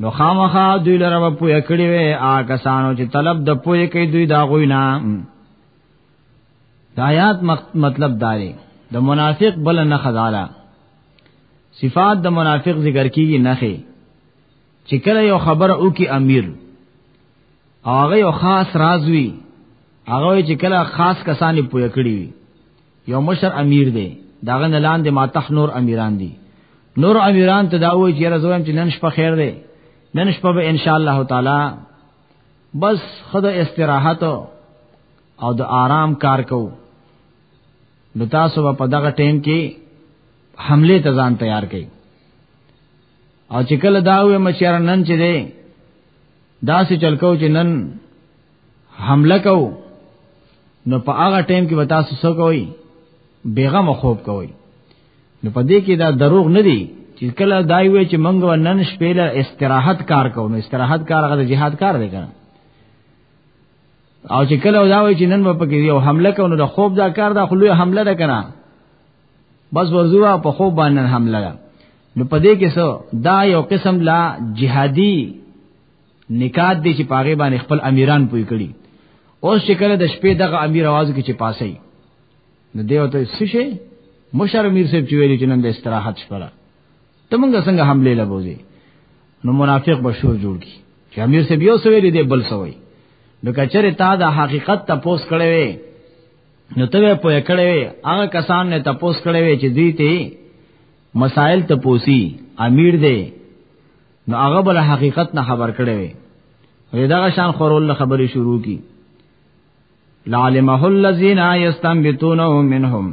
نو خامخا دوی لره په پوهه کړی وي آ کسانو چې طلب د پوهه کوي دوی دا غوي نه د آیات مطلب داري د منافق بل نه خزاله صفات د منافق ذکر کیږي نه خي چې کله یو خبر او کی امیر هغه یو خاص راز وی هغه چې کله خاص کسانې پوهه کړی وي یو مشر امیر دی داغه نه لاندې ما تخ نور امیران دي نور امیران ته دا وایي چې راځوم چې نن شپه خیر دی نن شپه به ان شاء الله تعالی بس خود استراحت او د آرام کار کو نو تاسو په دغه ټیم کې حمله ته ځان تیار کړئ او چې کله دا وې مچار نن چې دی دا سې چلکو چې نن حمله کو نو په هغه ټیم کې وتا سو کوي بیغم خوب کوي نو په دې کې دا دروغ نه دی چې کله دای وی چې منګ نن شپې له استراحت کار کوو نو استراحت کار هغه د جهاد کار دی کنه او چې کله دا وی چې نن په کې یو حمله کوو نو د خوب دا کار دا خلوی حمله ده کنه بس ورزوا په خوب باندې حمله ده نو په دې کې سو دا یو قسم لا جهادي نکات دي چې پاغه باندې خپل امیران پوي کړي اوس چې کله د شپې دغه امیر आवाज کې چې پاسي نو دیو ته سشه مشر امیر صاحب چې ویلي چې نن د استراحت شپره ته مونږ څنګه حمله لبوزي نو منافق بشور جوړ کی چې امیر صاحب یو سوي دی بل سوي نو کچره تا د حقیقت ته پوس کړي وي نو ته په کړي وي هغه کسان نه ته پوس کړي وي چې دوی ته مسائل ته پوسی امیر دی نو هغه بل حقیقت نه خبر کړي وي دغه شان خورول خبرې شروع کی لعلمه الذين يستنبطونه منهم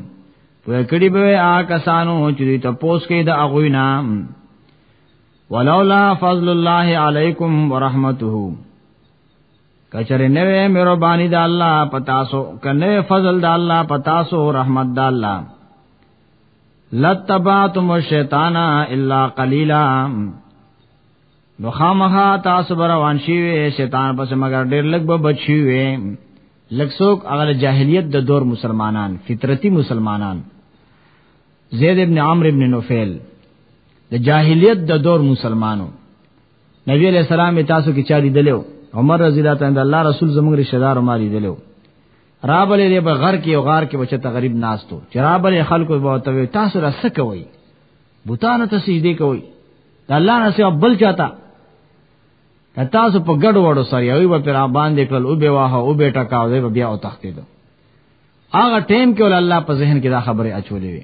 په کړي به آ کسانو چې ته پوس کې د اغوی نام ولولا فضل الله علیکم ورحمته کچره نه وې مهرباني د الله پتاسو کنه فضل د الله پتاسو رحمت د الله لتبعتم الشیطان الا قلیلا نو خامخا تاسو بر روان شي شیطان پس مگر ډیر لګ به بچي وي لګ څوک هغه جاهلیت د دور مسلمانان فطرتي مسلمانان زید ابن عمرو ابن نوفل د جاهلیت د دور مسلمانو نبی علیہ السلام تاسو کې چا لیدلو عمر رضی الله تعالی عنہ الله رسول زموږ رشتہ دار ماري دلو رابلې دې په غر کې او غار کې بچته غریب ناستو چې رابلې خلکو به ته تاسو را سکوي بوتانو ته سجدي کوي د الله نه سیوا بل چاته تاسو په ګډ وړو سره یوې په پر باندې کړل او به واه او به ټکا او به بیا او تختید هغه ټیم کې ول الله په ذهن کې دا خبره اچولې وي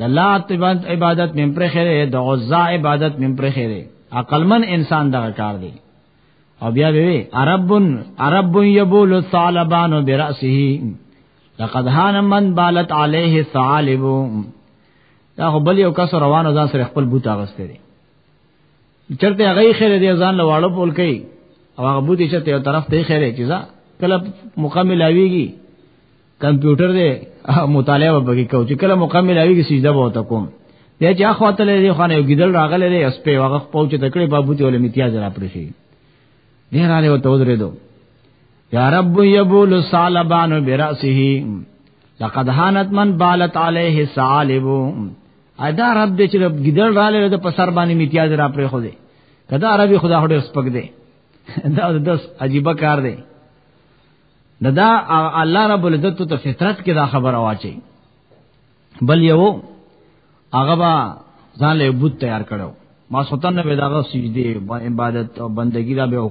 د لات عبادت مم پر خره د عزا عبادت مم پر خره عقلمن انسان دغه کار دی او بیا وی عرب عرب یبول الثعلبان براسه لقد هان من بالت عليه الثعالب دا خو بل یو کس روانو ځان سره خپل بوت اغسته دي چرته هغه خیر دی ځان له واړو پول کوي او هغه بوت چې ته طرف ته خیر چې ځا کله مکمل اویږي کمپیوټر دې مطالعه وبګي کو چې کله مکمل اوي کې سجده به وته کوم بیا چې اخواته لري خانه یو ګیدل راغله لري اس په وغه پوهچ تکړه بابو ته ولې امتیاز را پرې شي نه را له تو درې دو یا رب یبول صالبان براسه لقد هانت من بالت علیه صالب ادا رب دې چې ګیدل را لري د پسر باندې امتیاز را پرې خو دې کدا عربي خدا هډه سپک دې دا د عجیب کار دی دا دا الله رب العزت ته فطرت کې دا خبر واچي بل یو هغه با ځان له بوت تیار کړو ما سلطان نه داغه سجدي عبادت او بندگی دا به